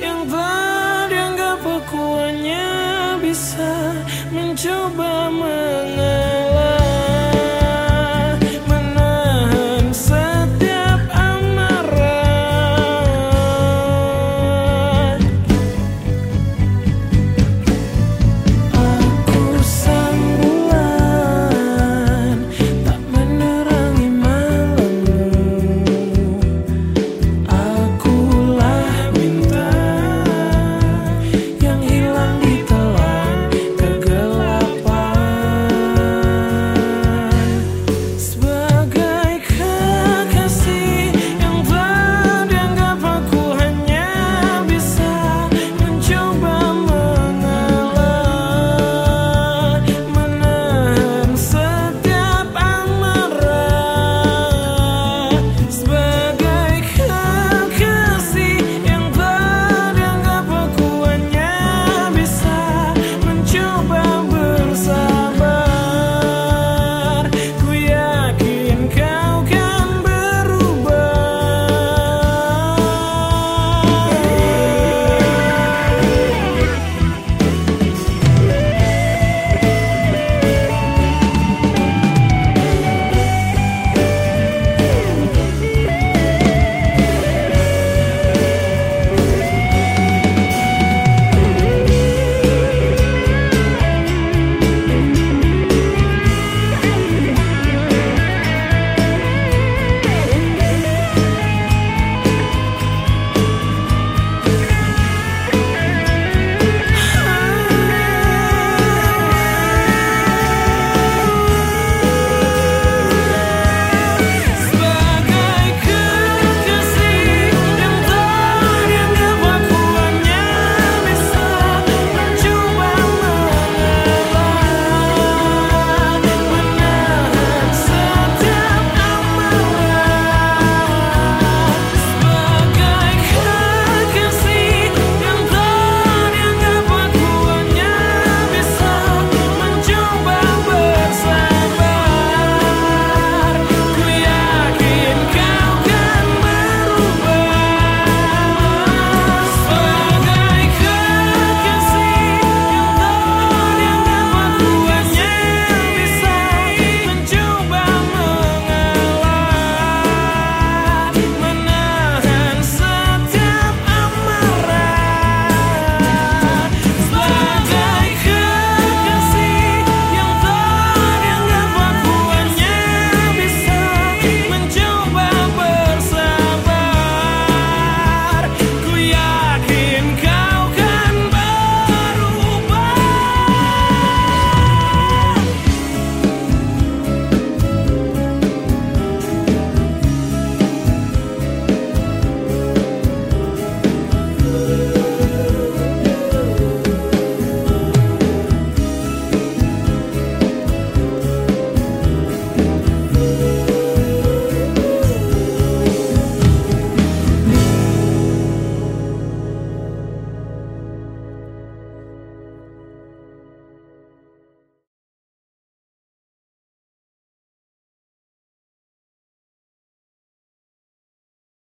Yang tak dianggap aku bisa Mencoba mengerti